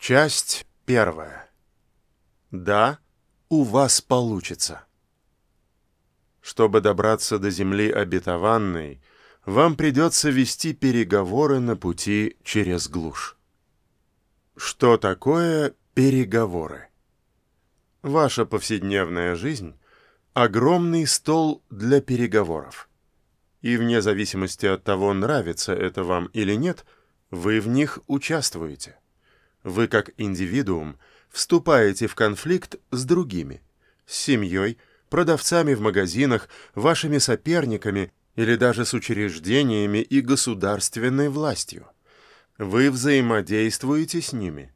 Часть первая. Да, у вас получится. Чтобы добраться до земли обетованной, вам придется вести переговоры на пути через глушь. Что такое переговоры? Ваша повседневная жизнь — огромный стол для переговоров. И вне зависимости от того, нравится это вам или нет, вы в них участвуете. Вы как индивидуум вступаете в конфликт с другими, с семьей, продавцами в магазинах, вашими соперниками или даже с учреждениями и государственной властью. Вы взаимодействуете с ними,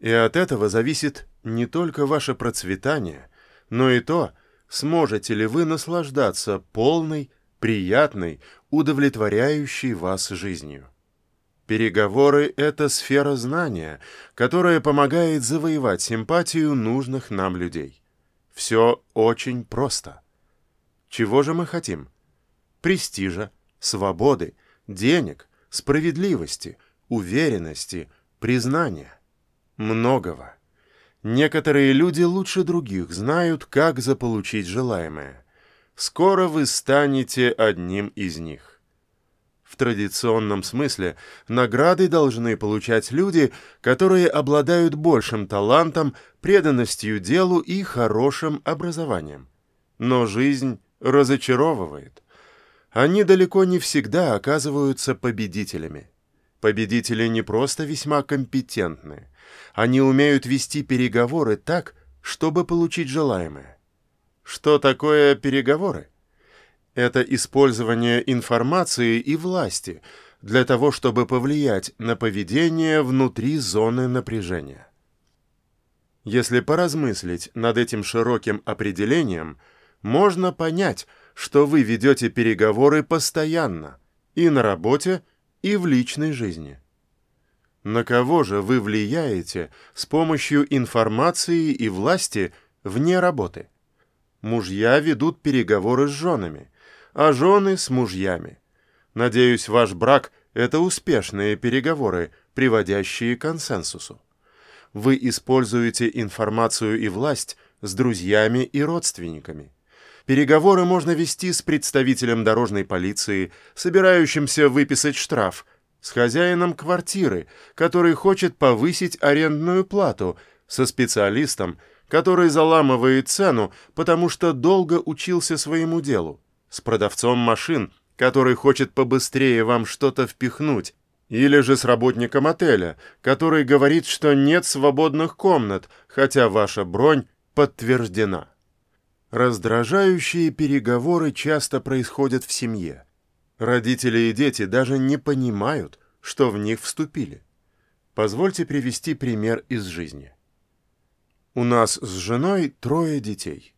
и от этого зависит не только ваше процветание, но и то, сможете ли вы наслаждаться полной, приятной, удовлетворяющей вас жизнью. Переговоры — это сфера знания, которая помогает завоевать симпатию нужных нам людей. Все очень просто. Чего же мы хотим? Престижа, свободы, денег, справедливости, уверенности, признания. Многого. Некоторые люди лучше других знают, как заполучить желаемое. Скоро вы станете одним из них. В традиционном смысле награды должны получать люди, которые обладают большим талантом, преданностью делу и хорошим образованием. Но жизнь разочаровывает. Они далеко не всегда оказываются победителями. Победители не просто весьма компетентны. Они умеют вести переговоры так, чтобы получить желаемое. Что такое переговоры? Это использование информации и власти для того, чтобы повлиять на поведение внутри зоны напряжения. Если поразмыслить над этим широким определением, можно понять, что вы ведете переговоры постоянно и на работе, и в личной жизни. На кого же вы влияете с помощью информации и власти вне работы? Мужья ведут переговоры с женами – а жены с мужьями. Надеюсь, ваш брак – это успешные переговоры, приводящие к консенсусу. Вы используете информацию и власть с друзьями и родственниками. Переговоры можно вести с представителем дорожной полиции, собирающимся выписать штраф, с хозяином квартиры, который хочет повысить арендную плату, со специалистом, который заламывает цену, потому что долго учился своему делу, с продавцом машин, который хочет побыстрее вам что-то впихнуть, или же с работником отеля, который говорит, что нет свободных комнат, хотя ваша бронь подтверждена. Раздражающие переговоры часто происходят в семье. Родители и дети даже не понимают, что в них вступили. Позвольте привести пример из жизни. У нас с женой трое детей.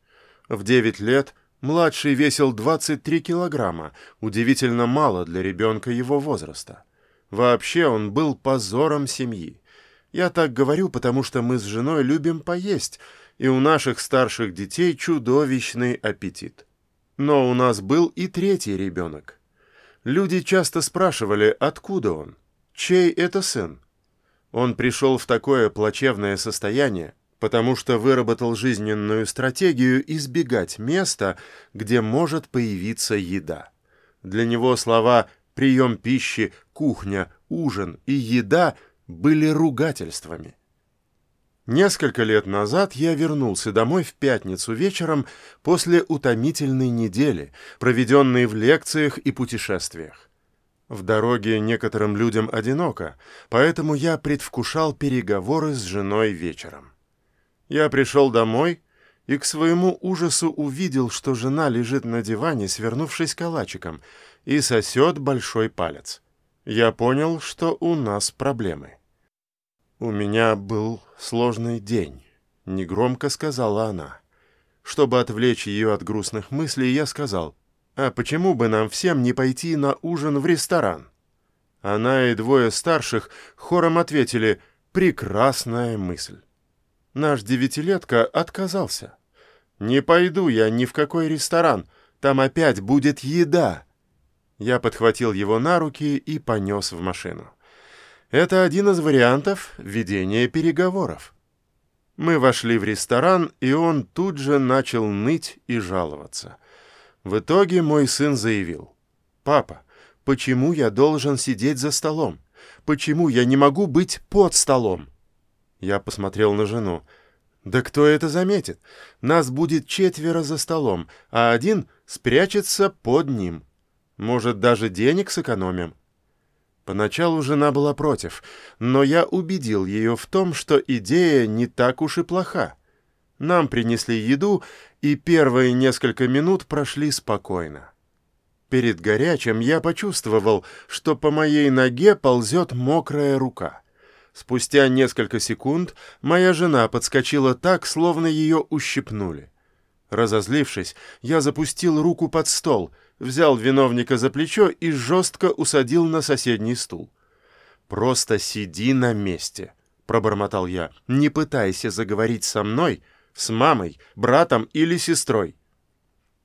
В 9 лет Младший весил 23 килограмма, удивительно мало для ребенка его возраста. Вообще он был позором семьи. Я так говорю, потому что мы с женой любим поесть, и у наших старших детей чудовищный аппетит. Но у нас был и третий ребенок. Люди часто спрашивали, откуда он, чей это сын. Он пришел в такое плачевное состояние, потому что выработал жизненную стратегию избегать места, где может появиться еда. Для него слова «прием пищи», «кухня», «ужин» и «еда» были ругательствами. Несколько лет назад я вернулся домой в пятницу вечером после утомительной недели, проведенной в лекциях и путешествиях. В дороге некоторым людям одиноко, поэтому я предвкушал переговоры с женой вечером. Я пришел домой и к своему ужасу увидел, что жена лежит на диване, свернувшись калачиком, и сосет большой палец. Я понял, что у нас проблемы. «У меня был сложный день», — негромко сказала она. Чтобы отвлечь ее от грустных мыслей, я сказал, «А почему бы нам всем не пойти на ужин в ресторан?» Она и двое старших хором ответили «Прекрасная мысль». Наш девятилетка отказался. «Не пойду я ни в какой ресторан, там опять будет еда!» Я подхватил его на руки и понес в машину. Это один из вариантов ведения переговоров. Мы вошли в ресторан, и он тут же начал ныть и жаловаться. В итоге мой сын заявил. «Папа, почему я должен сидеть за столом? Почему я не могу быть под столом?» Я посмотрел на жену. «Да кто это заметит? Нас будет четверо за столом, а один спрячется под ним. Может, даже денег сэкономим?» Поначалу жена была против, но я убедил ее в том, что идея не так уж и плоха. Нам принесли еду, и первые несколько минут прошли спокойно. Перед горячим я почувствовал, что по моей ноге ползет мокрая рука. Спустя несколько секунд моя жена подскочила так, словно ее ущипнули. Разозлившись, я запустил руку под стол — взял виновника за плечо и жестко усадил на соседний стул. «Просто сиди на месте», — пробормотал я. «Не пытайся заговорить со мной, с мамой, братом или сестрой».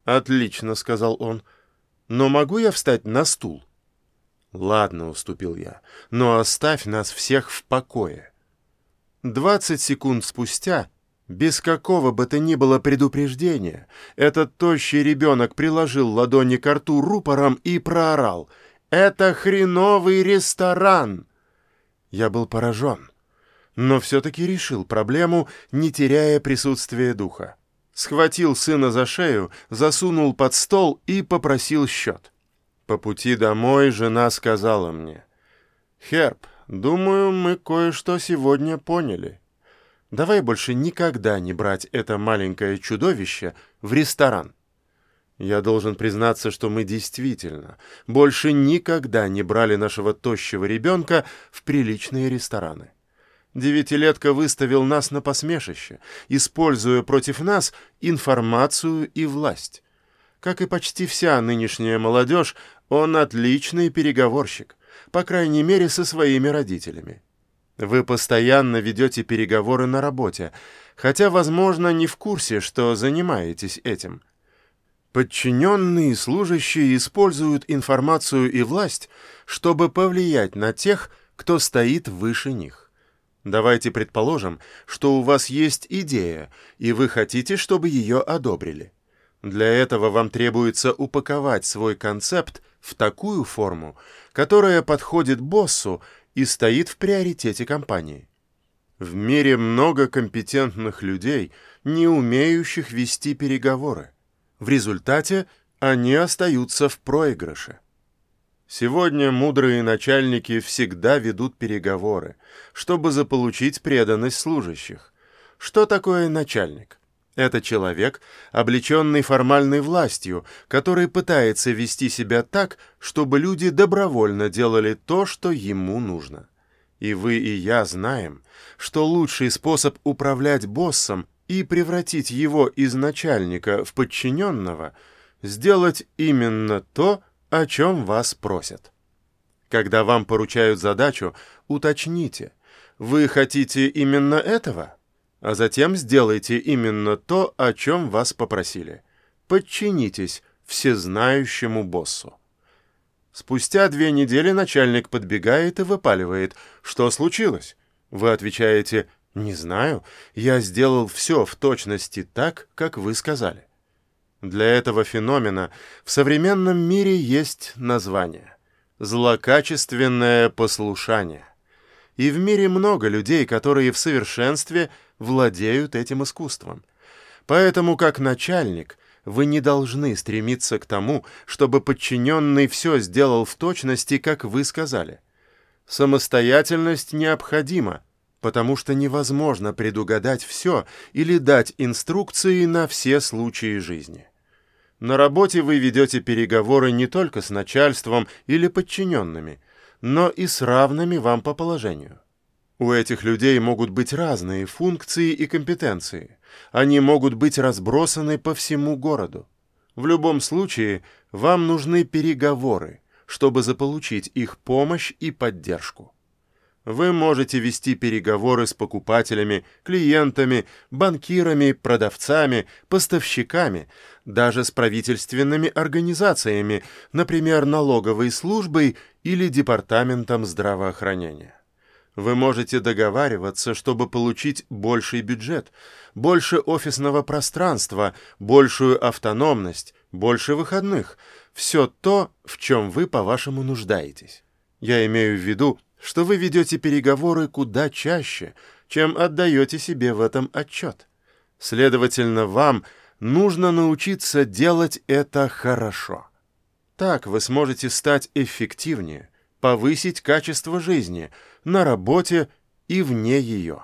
«Отлично», — сказал он. «Но могу я встать на стул?» «Ладно», — уступил я, — «но оставь нас всех в покое». Двадцать секунд спустя без какого бы то ни было предупреждения, этот тощий ребенок приложил ладони к рту рупором и проорал «Это хреновый ресторан!» Я был поражен, но все-таки решил проблему, не теряя присутствия духа. Схватил сына за шею, засунул под стол и попросил счет. По пути домой жена сказала мне «Херб, думаю, мы кое-что сегодня поняли». Давай больше никогда не брать это маленькое чудовище в ресторан. Я должен признаться, что мы действительно больше никогда не брали нашего тощего ребенка в приличные рестораны. Девятилетка выставил нас на посмешище, используя против нас информацию и власть. Как и почти вся нынешняя молодежь, он отличный переговорщик, по крайней мере, со своими родителями. Вы постоянно ведете переговоры на работе, хотя, возможно, не в курсе, что занимаетесь этим. Подчиненные и служащие используют информацию и власть, чтобы повлиять на тех, кто стоит выше них. Давайте предположим, что у вас есть идея, и вы хотите, чтобы ее одобрили. Для этого вам требуется упаковать свой концепт в такую форму, которая подходит боссу и стоит в приоритете компании. В мире много компетентных людей, не умеющих вести переговоры. В результате они остаются в проигрыше. Сегодня мудрые начальники всегда ведут переговоры, чтобы заполучить преданность служащих. Что такое начальник? Это человек, облеченный формальной властью, который пытается вести себя так, чтобы люди добровольно делали то, что ему нужно. И вы и я знаем, что лучший способ управлять боссом и превратить его из начальника в подчиненного – сделать именно то, о чем вас просят. Когда вам поручают задачу, уточните, вы хотите именно этого – а затем сделайте именно то, о чем вас попросили. Подчинитесь всезнающему боссу. Спустя две недели начальник подбегает и выпаливает. Что случилось? Вы отвечаете «Не знаю, я сделал все в точности так, как вы сказали». Для этого феномена в современном мире есть название – злокачественное послушание. И в мире много людей, которые в совершенстве владеют этим искусством. Поэтому, как начальник, вы не должны стремиться к тому, чтобы подчиненный все сделал в точности, как вы сказали. Самостоятельность необходима, потому что невозможно предугадать все или дать инструкции на все случаи жизни. На работе вы ведете переговоры не только с начальством или подчиненными, но и с равными вам по положению. У этих людей могут быть разные функции и компетенции. Они могут быть разбросаны по всему городу. В любом случае, вам нужны переговоры, чтобы заполучить их помощь и поддержку. Вы можете вести переговоры с покупателями, клиентами, банкирами, продавцами, поставщиками, даже с правительственными организациями, например, налоговой службой или департаментом здравоохранения. Вы можете договариваться, чтобы получить больший бюджет, больше офисного пространства, большую автономность, больше выходных. Все то, в чем вы, по-вашему, нуждаетесь. Я имею в виду, что вы ведете переговоры куда чаще, чем отдаете себе в этом отчет. Следовательно, вам нужно научиться делать это хорошо. Так вы сможете стать эффективнее, повысить качество жизни на работе и вне ее.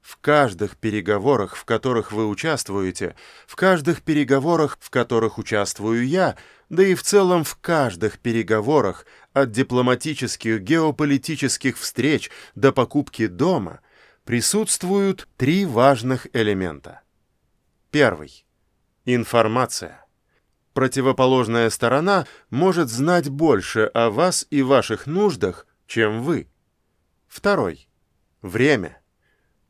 В каждых переговорах, в которых вы участвуете, в каждых переговорах, в которых участвую я, да и в целом в каждых переговорах, от дипломатических, геополитических встреч до покупки дома, присутствуют три важных элемента. Первый. Информация противоположная сторона может знать больше о вас и ваших нуждах, чем вы. Второй. Время.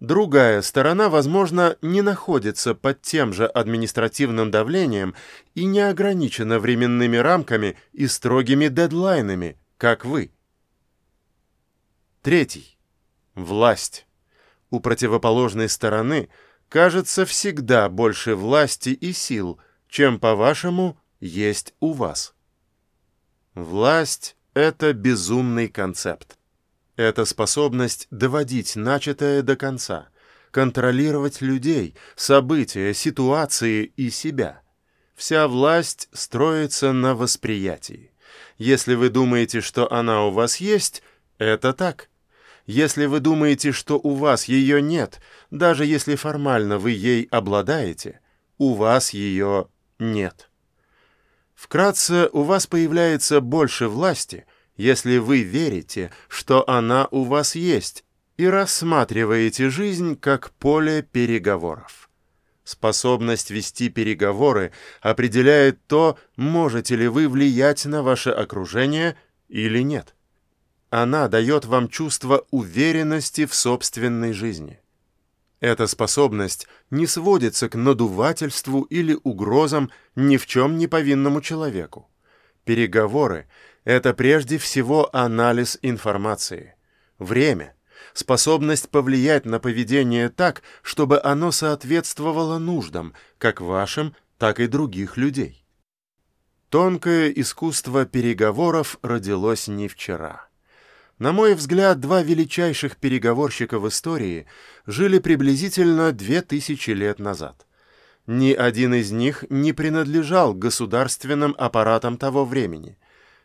Другая сторона, возможно, не находится под тем же административным давлением и не ограничена временными рамками и строгими дедлайнами, как вы. Третий. Власть. У противоположной стороны кажется всегда больше власти и сил – чем, по-вашему, есть у вас. Власть — это безумный концепт. Это способность доводить начатое до конца, контролировать людей, события, ситуации и себя. Вся власть строится на восприятии. Если вы думаете, что она у вас есть, это так. Если вы думаете, что у вас ее нет, даже если формально вы ей обладаете, у вас ее нет. Вкратце, у вас появляется больше власти, если вы верите, что она у вас есть, и рассматриваете жизнь как поле переговоров. Способность вести переговоры определяет то, можете ли вы влиять на ваше окружение или нет. Она дает вам чувство уверенности в собственной жизни. Эта способность не сводится к надувательству или угрозам ни в чем не повинному человеку. Переговоры — это прежде всего анализ информации. Время — способность повлиять на поведение так, чтобы оно соответствовало нуждам, как вашим, так и других людей. Тонкое искусство переговоров родилось не вчера. На мой взгляд, два величайших переговорщика в истории жили приблизительно две тысячи лет назад. Ни один из них не принадлежал государственным аппаратам того времени.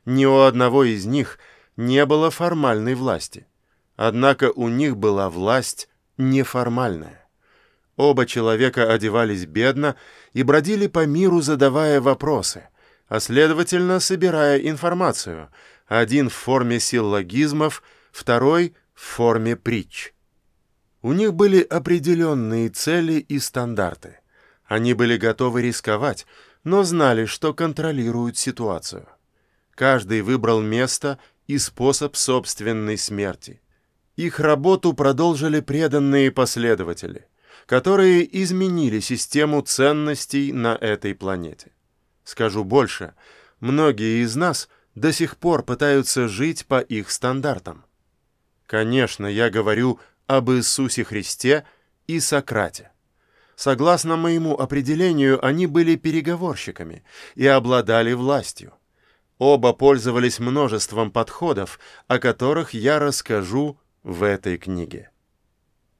Ни у одного из них не было формальной власти. Однако у них была власть неформальная. Оба человека одевались бедно и бродили по миру, задавая вопросы, а следовательно, собирая информацию – один в форме силлогизмов, второй в форме притч. У них были определенные цели и стандарты. Они были готовы рисковать, но знали, что контролируют ситуацию. Каждый выбрал место и способ собственной смерти. Их работу продолжили преданные последователи, которые изменили систему ценностей на этой планете. Скажу больше, многие из нас – до сих пор пытаются жить по их стандартам. Конечно, я говорю об Иисусе Христе и Сократе. Согласно моему определению, они были переговорщиками и обладали властью. Оба пользовались множеством подходов, о которых я расскажу в этой книге.